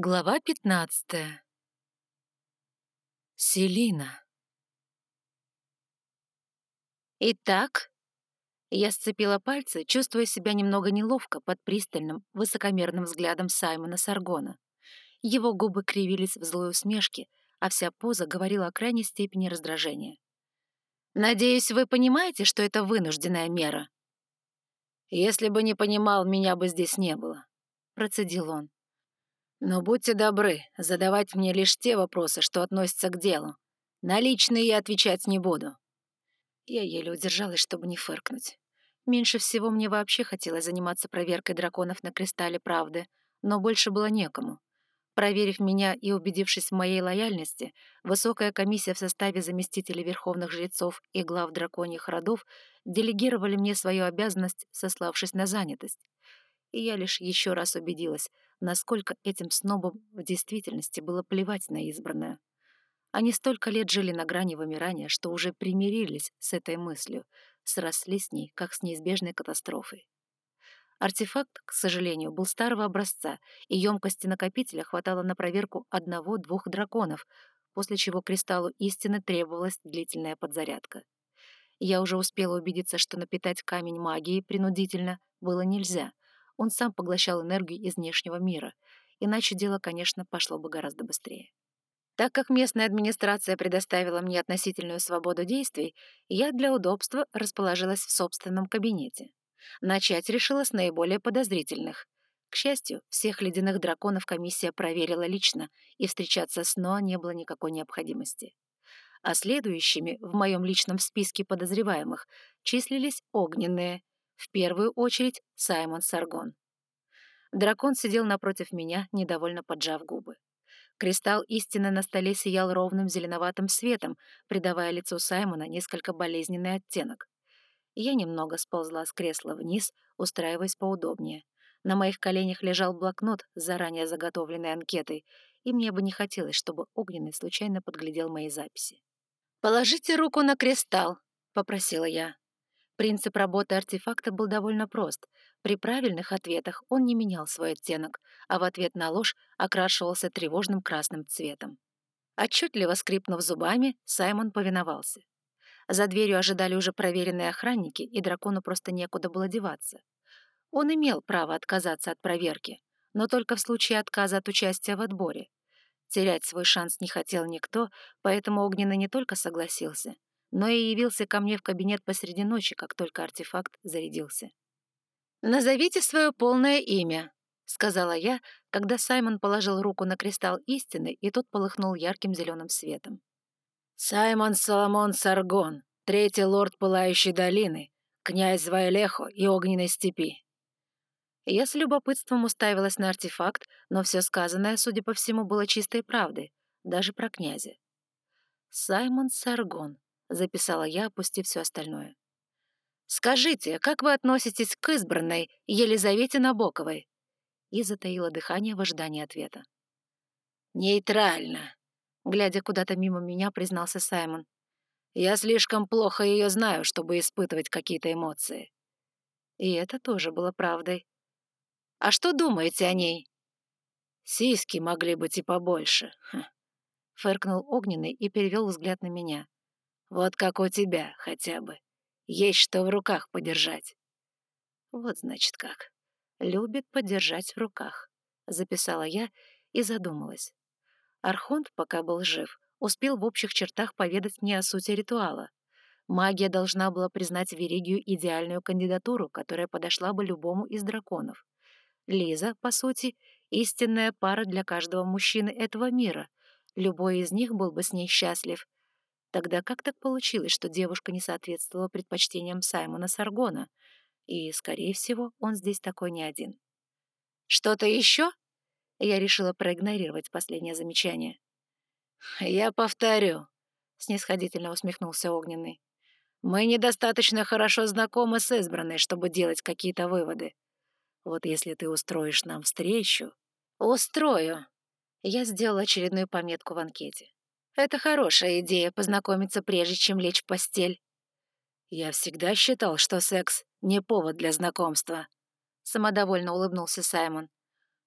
Глава пятнадцатая. Селина. Итак, я сцепила пальцы, чувствуя себя немного неловко под пристальным, высокомерным взглядом Саймона Саргона. Его губы кривились в злой усмешке, а вся поза говорила о крайней степени раздражения. «Надеюсь, вы понимаете, что это вынужденная мера?» «Если бы не понимал, меня бы здесь не было», — процедил он. Но будьте добры, задавать мне лишь те вопросы, что относятся к делу. На личные я отвечать не буду». Я еле удержалась, чтобы не фыркнуть. Меньше всего мне вообще хотелось заниматься проверкой драконов на кристалле правды, но больше было некому. Проверив меня и убедившись в моей лояльности, высокая комиссия в составе заместителей верховных жрецов и глав драконьих родов делегировали мне свою обязанность, сославшись на занятость. И я лишь еще раз убедилась — насколько этим снобам в действительности было плевать на избранное. Они столько лет жили на грани вымирания, что уже примирились с этой мыслью, срослись с ней, как с неизбежной катастрофой. Артефакт, к сожалению, был старого образца, и емкости накопителя хватало на проверку одного-двух драконов, после чего кристаллу истины требовалась длительная подзарядка. Я уже успела убедиться, что напитать камень магией принудительно было нельзя, он сам поглощал энергию из внешнего мира, иначе дело, конечно, пошло бы гораздо быстрее. Так как местная администрация предоставила мне относительную свободу действий, я для удобства расположилась в собственном кабинете. Начать решила с наиболее подозрительных. К счастью, всех ледяных драконов комиссия проверила лично, и встречаться с Ноа не было никакой необходимости. А следующими в моем личном списке подозреваемых числились огненные, в первую очередь Саймон Саргон. Дракон сидел напротив меня, недовольно поджав губы. Кристалл истины на столе сиял ровным зеленоватым светом, придавая лицу Саймона несколько болезненный оттенок. Я немного сползла с кресла вниз, устраиваясь поудобнее. На моих коленях лежал блокнот с заранее заготовленной анкетой, и мне бы не хотелось, чтобы Огненный случайно подглядел мои записи. «Положите руку на кристалл», — попросила я. Принцип работы артефакта был довольно прост. При правильных ответах он не менял свой оттенок, а в ответ на ложь окрашивался тревожным красным цветом. Отчетливо скрипнув зубами, Саймон повиновался. За дверью ожидали уже проверенные охранники, и дракону просто некуда было деваться. Он имел право отказаться от проверки, но только в случае отказа от участия в отборе. Терять свой шанс не хотел никто, поэтому Огненный не только согласился, но и явился ко мне в кабинет посреди ночи, как только артефакт зарядился. «Назовите свое полное имя», — сказала я, когда Саймон положил руку на кристалл истины, и тот полыхнул ярким зеленым светом. «Саймон Соломон Саргон, третий лорд Пылающей долины, князь Вайлехо и Огненной степи». Я с любопытством уставилась на артефакт, но все сказанное, судя по всему, было чистой правдой, даже про князя. Саймон Саргон. — записала я, опустив все остальное. «Скажите, как вы относитесь к избранной Елизавете Набоковой?» И затаила дыхание в ожидании ответа. «Нейтрально», — глядя куда-то мимо меня, признался Саймон. «Я слишком плохо ее знаю, чтобы испытывать какие-то эмоции». И это тоже было правдой. «А что думаете о ней?» «Сиськи могли быть и побольше», — фыркнул Огненный и перевел взгляд на меня. Вот как у тебя хотя бы. Есть что в руках подержать. Вот значит как. Любит подержать в руках. Записала я и задумалась. Архонт, пока был жив, успел в общих чертах поведать мне о сути ритуала. Магия должна была признать Веригию идеальную кандидатуру, которая подошла бы любому из драконов. Лиза, по сути, истинная пара для каждого мужчины этого мира. Любой из них был бы с ней счастлив — Тогда как так получилось, что девушка не соответствовала предпочтениям Саймона Саргона? И, скорее всего, он здесь такой не один. «Что-то еще?» Я решила проигнорировать последнее замечание. «Я повторю», — снисходительно усмехнулся Огненный. «Мы недостаточно хорошо знакомы с избранной, чтобы делать какие-то выводы. Вот если ты устроишь нам встречу...» «Устрою!» Я сделала очередную пометку в анкете. Это хорошая идея — познакомиться, прежде чем лечь в постель. Я всегда считал, что секс — не повод для знакомства. Самодовольно улыбнулся Саймон.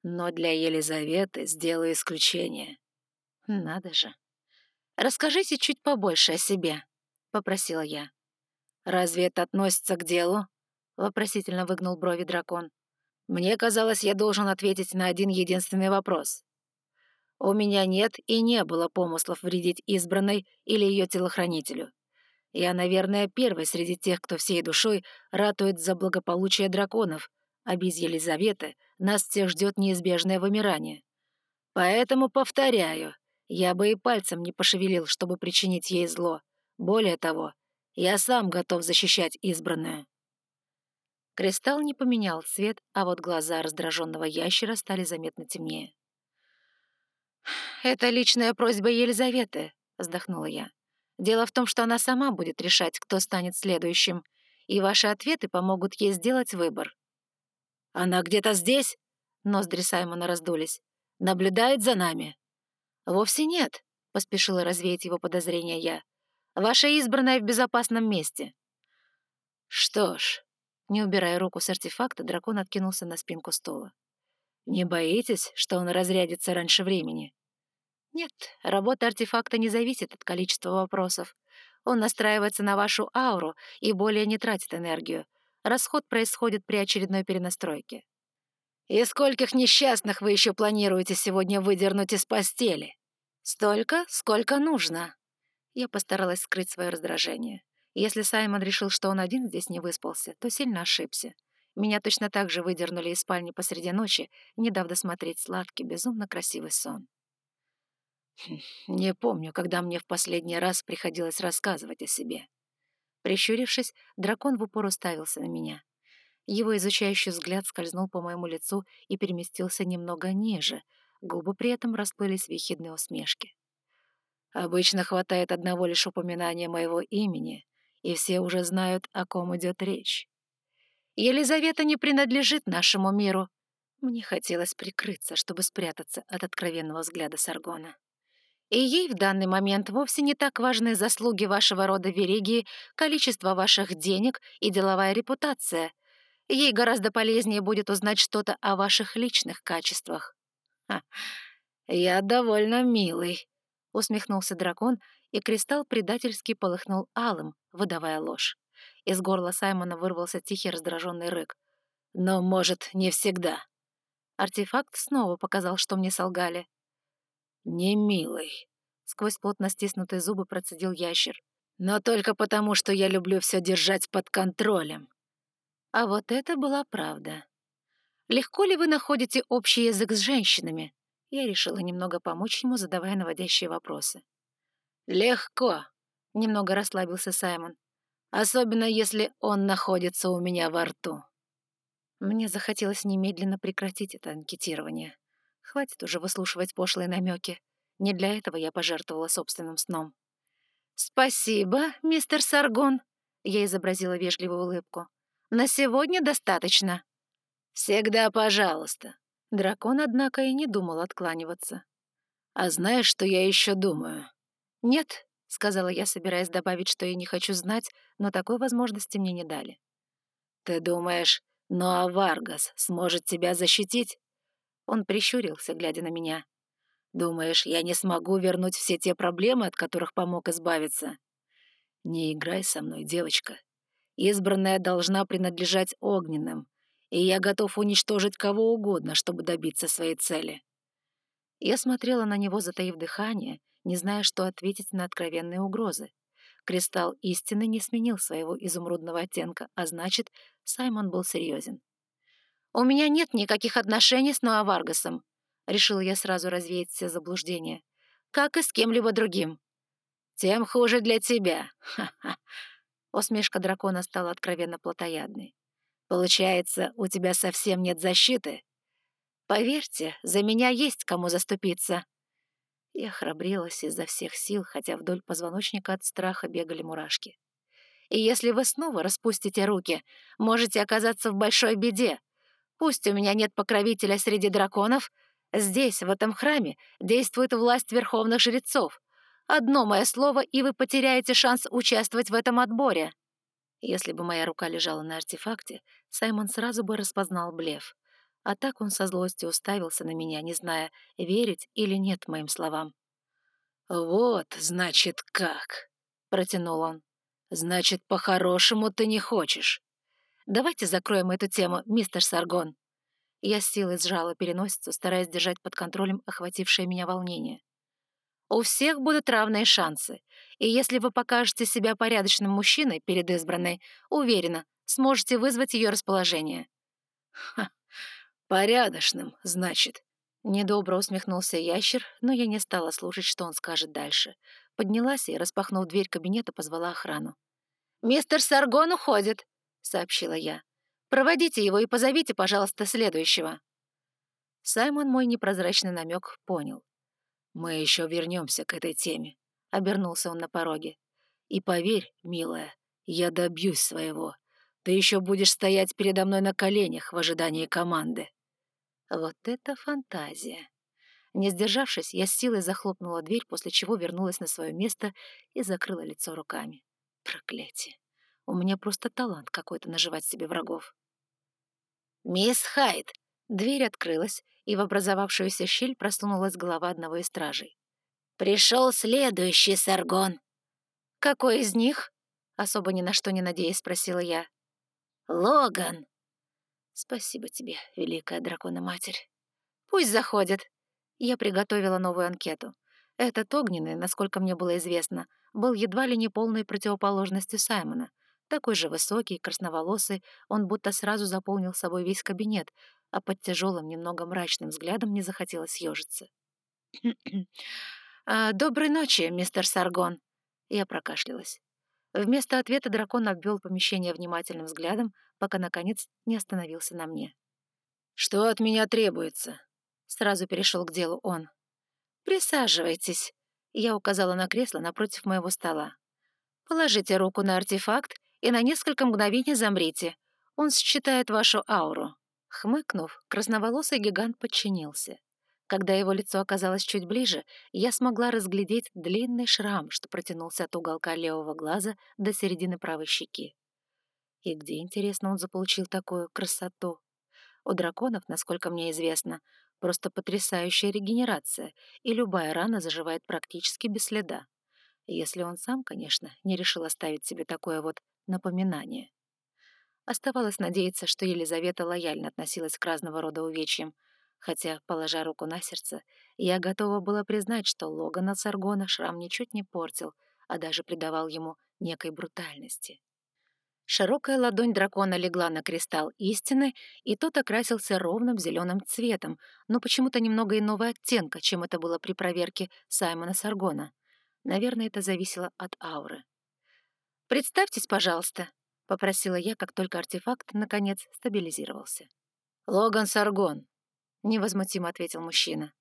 Но для Елизаветы сделаю исключение. Надо же. Расскажите чуть побольше о себе, попросила я. Разве это относится к делу? Вопросительно выгнул брови дракон. Мне казалось, я должен ответить на один единственный вопрос. У меня нет и не было помыслов вредить избранной или ее телохранителю. Я, наверное, первый среди тех, кто всей душой ратует за благополучие драконов, а без Елизаветы нас всех ждет неизбежное вымирание. Поэтому повторяю, я бы и пальцем не пошевелил, чтобы причинить ей зло. Более того, я сам готов защищать избранную. Кристалл не поменял цвет, а вот глаза раздраженного ящера стали заметно темнее. «Это личная просьба Елизаветы», — вздохнула я. «Дело в том, что она сама будет решать, кто станет следующим, и ваши ответы помогут ей сделать выбор». «Она где-то здесь?» — ноздри Саймона раздулись. «Наблюдает за нами?» «Вовсе нет», — поспешила развеять его подозрения я. «Ваша избранная в безопасном месте». «Что ж», — не убирая руку с артефакта, дракон откинулся на спинку стула. «Не боитесь, что он разрядится раньше времени?» «Нет, работа артефакта не зависит от количества вопросов. Он настраивается на вашу ауру и более не тратит энергию. Расход происходит при очередной перенастройке». «И скольких несчастных вы еще планируете сегодня выдернуть из постели?» «Столько, сколько нужно». Я постаралась скрыть свое раздражение. Если Саймон решил, что он один здесь не выспался, то сильно ошибся. Меня точно так же выдернули из спальни посреди ночи, не дав досмотреть сладкий, безумно красивый сон. Хм, не помню, когда мне в последний раз приходилось рассказывать о себе. Прищурившись, дракон в упор уставился на меня. Его изучающий взгляд скользнул по моему лицу и переместился немного ниже, губы при этом расплылись в ехидной усмешке. Обычно хватает одного лишь упоминания моего имени, и все уже знают, о ком идет речь. Елизавета не принадлежит нашему миру. Мне хотелось прикрыться, чтобы спрятаться от откровенного взгляда Саргона. И ей в данный момент вовсе не так важны заслуги вашего рода Верегии, количество ваших денег и деловая репутация. Ей гораздо полезнее будет узнать что-то о ваших личных качествах. Ха, я довольно милый, — усмехнулся дракон, и кристалл предательски полыхнул алым, выдавая ложь. Из горла Саймона вырвался тихий раздраженный рык. «Но, может, не всегда». Артефакт снова показал, что мне солгали. «Не милый», — сквозь плотно стиснутые зубы процедил ящер. «Но только потому, что я люблю все держать под контролем». А вот это была правда. «Легко ли вы находите общий язык с женщинами?» Я решила немного помочь ему, задавая наводящие вопросы. «Легко», — немного расслабился Саймон особенно если он находится у меня во рту. Мне захотелось немедленно прекратить это анкетирование. Хватит уже выслушивать пошлые намеки. Не для этого я пожертвовала собственным сном. «Спасибо, мистер Саргон», — я изобразила вежливую улыбку. «На сегодня достаточно». «Всегда пожалуйста». Дракон, однако, и не думал откланиваться. «А знаешь, что я еще думаю?» «Нет», — сказала я, собираясь добавить, что я не хочу знать, но такой возможности мне не дали. «Ты думаешь, ну а Варгас сможет тебя защитить?» Он прищурился, глядя на меня. «Думаешь, я не смогу вернуть все те проблемы, от которых помог избавиться?» «Не играй со мной, девочка. Избранная должна принадлежать огненным, и я готов уничтожить кого угодно, чтобы добиться своей цели». Я смотрела на него, затаив дыхание, не зная, что ответить на откровенные угрозы. Кристалл истины не сменил своего изумрудного оттенка, а значит, Саймон был серьезен. «У меня нет никаких отношений с Ноаваргасом», — решила я сразу развеять все заблуждения. «Как и с кем-либо другим». «Тем хуже для тебя. Ха-ха». Усмешка дракона стала откровенно плотоядной. «Получается, у тебя совсем нет защиты?» «Поверьте, за меня есть кому заступиться», я храбрилась изо всех сил, хотя вдоль позвоночника от страха бегали мурашки. «И если вы снова распустите руки, можете оказаться в большой беде. Пусть у меня нет покровителя среди драконов, здесь, в этом храме, действует власть верховных жрецов. Одно мое слово, и вы потеряете шанс участвовать в этом отборе». Если бы моя рука лежала на артефакте, Саймон сразу бы распознал блеф. А так он со злостью уставился на меня, не зная, верить или нет моим словам. «Вот, значит, как!» — протянул он. «Значит, по-хорошему ты не хочешь». «Давайте закроем эту тему, мистер Саргон». Я с силой сжала переносицу, стараясь держать под контролем охватившее меня волнение. «У всех будут равные шансы, и если вы покажете себя порядочным мужчиной перед избранной, уверена, сможете вызвать ее расположение». «Ха, порядочным, значит», Недобро усмехнулся ящер, но я не стала слушать, что он скажет дальше. Поднялась и, распахнув дверь кабинета, позвала охрану. «Мистер Саргон уходит», — сообщила я. «Проводите его и позовите, пожалуйста, следующего». Саймон мой непрозрачный намек понял. «Мы еще вернемся к этой теме», — обернулся он на пороге. «И поверь, милая, я добьюсь своего. Ты еще будешь стоять передо мной на коленях в ожидании команды». Вот это фантазия. Не сдержавшись, я с силой захлопнула дверь, после чего вернулась на свое место и закрыла лицо руками. Проклятие. У меня просто талант какой-то наживать себе врагов. «Мисс Хайд!» Дверь открылась, и в образовавшуюся щель просунулась голова одного из стражей. «Пришел следующий Саргон!» «Какой из них?» Особо ни на что не надеясь, спросила я. «Логан!» Спасибо тебе, великая дракона-матерь. Пусть заходит. Я приготовила новую анкету. Этот огненный, насколько мне было известно, был едва ли не полной противоположностью Саймона. Такой же высокий, красноволосый, он будто сразу заполнил собой весь кабинет, а под тяжелым, немного мрачным взглядом мне захотелось съежиться. «А, «Доброй ночи, мистер Саргон!» Я прокашлялась. Вместо ответа дракон обвел помещение внимательным взглядом, пока, наконец, не остановился на мне. «Что от меня требуется?» Сразу перешел к делу он. «Присаживайтесь», — я указала на кресло напротив моего стола. «Положите руку на артефакт и на несколько мгновений замрите. Он считает вашу ауру». Хмыкнув, красноволосый гигант подчинился. Когда его лицо оказалось чуть ближе, я смогла разглядеть длинный шрам, что протянулся от уголка левого глаза до середины правой щеки. И где, интересно, он заполучил такую красоту? У драконов, насколько мне известно, просто потрясающая регенерация, и любая рана заживает практически без следа. Если он сам, конечно, не решил оставить себе такое вот напоминание. Оставалось надеяться, что Елизавета лояльно относилась к разного рода увечьям, хотя, положа руку на сердце, я готова была признать, что Логана Саргона шрам ничуть не портил, а даже придавал ему некой брутальности. Широкая ладонь дракона легла на кристалл истины, и тот окрасился ровным зеленым цветом, но почему-то немного иного оттенка, чем это было при проверке Саймона Саргона. Наверное, это зависело от ауры. «Представьтесь, пожалуйста», — попросила я, как только артефакт, наконец, стабилизировался. «Логан Саргон», — невозмутимо ответил мужчина.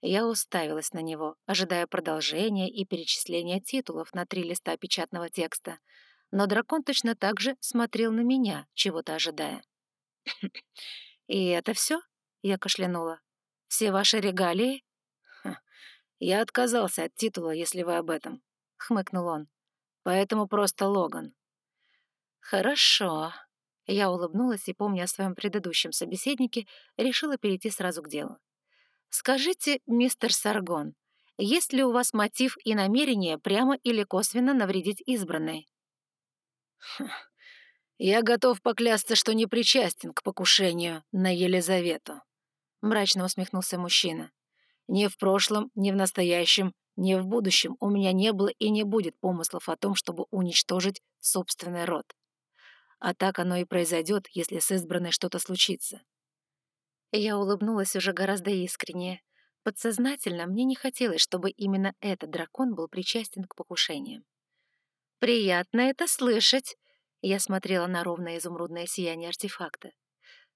Я уставилась на него, ожидая продолжения и перечисления титулов на три листа печатного текста, но дракон точно так же смотрел на меня, чего-то ожидая. «И это все? я кашлянула. «Все ваши регалии?» «Я отказался от титула, если вы об этом», — хмыкнул он. «Поэтому просто Логан». «Хорошо», я улыбнулась и, помня о своем предыдущем собеседнике, решила перейти сразу к делу. «Скажите, мистер Саргон, есть ли у вас мотив и намерение прямо или косвенно навредить избранной?» «Я готов поклясться, что не причастен к покушению на Елизавету», — мрачно усмехнулся мужчина. «Ни в прошлом, ни в настоящем, ни в будущем у меня не было и не будет помыслов о том, чтобы уничтожить собственный род а так оно и произойдет, если с избранной что-то случится. Я улыбнулась уже гораздо искреннее. Подсознательно мне не хотелось, чтобы именно этот дракон был причастен к покушениям. «Приятно это слышать!» Я смотрела на ровное изумрудное сияние артефакта.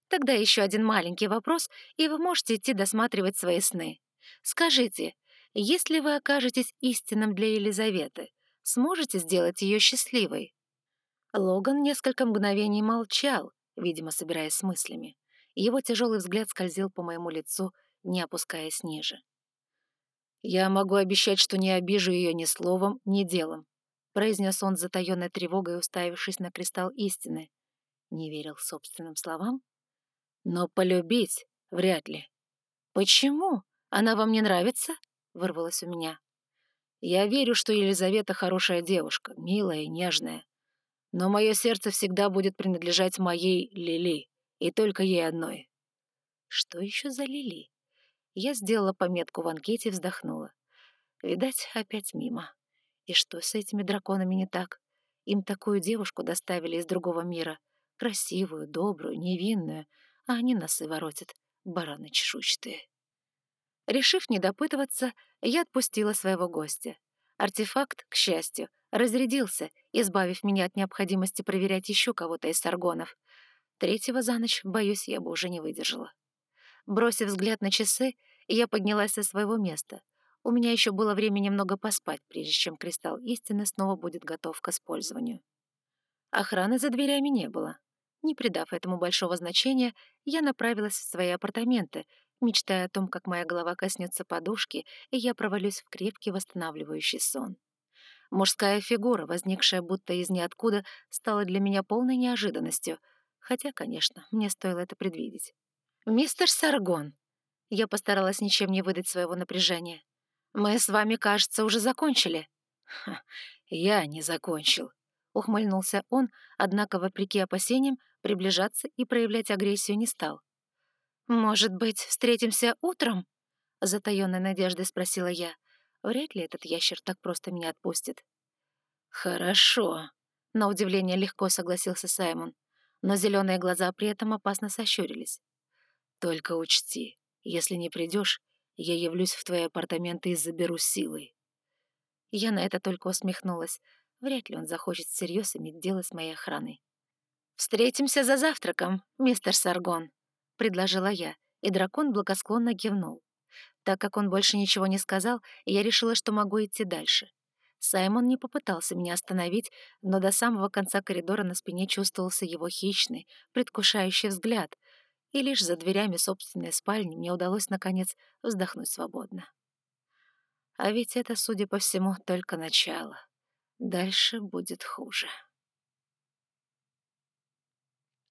«Тогда еще один маленький вопрос, и вы можете идти досматривать свои сны. Скажите, если вы окажетесь истинным для Елизаветы, сможете сделать ее счастливой?» Логан несколько мгновений молчал, видимо, собираясь с мыслями. Его тяжелый взгляд скользил по моему лицу, не опускаясь ниже. «Я могу обещать, что не обижу ее ни словом, ни делом», произнес он с затаённой тревогой, уставившись на кристалл истины. Не верил собственным словам? Но полюбить вряд ли. «Почему? Она вам не нравится?» — вырвалось у меня. «Я верю, что Елизавета хорошая девушка, милая и нежная. Но мое сердце всегда будет принадлежать моей Лили, и только ей одной». «Что еще за Лили?» Я сделала пометку в анкете и вздохнула. Видать, опять мимо. И что с этими драконами не так? Им такую девушку доставили из другого мира. Красивую, добрую, невинную. А они носы воротят, бараны чешуйчатые. Решив не допытываться, я отпустила своего гостя. Артефакт, к счастью, разрядился, избавив меня от необходимости проверять еще кого-то из саргонов. Третьего за ночь, боюсь, я бы уже не выдержала. Бросив взгляд на часы, я поднялась со своего места. У меня еще было время немного поспать, прежде чем кристалл истины снова будет готов к использованию. Охраны за дверями не было. Не придав этому большого значения, я направилась в свои апартаменты, мечтая о том, как моя голова коснется подушки, и я провалюсь в крепкий восстанавливающий сон. Мужская фигура, возникшая будто из ниоткуда, стала для меня полной неожиданностью, хотя, конечно, мне стоило это предвидеть. «Мистер Саргон!» Я постаралась ничем не выдать своего напряжения. «Мы с вами, кажется, уже закончили». Ха, «Я не закончил», — ухмыльнулся он, однако, вопреки опасениям, приближаться и проявлять агрессию не стал. «Может быть, встретимся утром?» — затаённой надеждой спросила я. Вряд ли этот ящер так просто меня отпустит. «Хорошо», — на удивление легко согласился Саймон, но зеленые глаза при этом опасно сощурились. «Только учти, если не придешь, я явлюсь в твои апартаменты и заберу силой». Я на это только усмехнулась. Вряд ли он захочет всерьез иметь дело с моей охраной. «Встретимся за завтраком, мистер Саргон», — предложила я, и дракон благосклонно кивнул. Так как он больше ничего не сказал, я решила, что могу идти дальше. Саймон не попытался меня остановить, но до самого конца коридора на спине чувствовался его хищный, предвкушающий взгляд, и лишь за дверями собственной спальни мне удалось, наконец, вздохнуть свободно. А ведь это, судя по всему, только начало. Дальше будет хуже.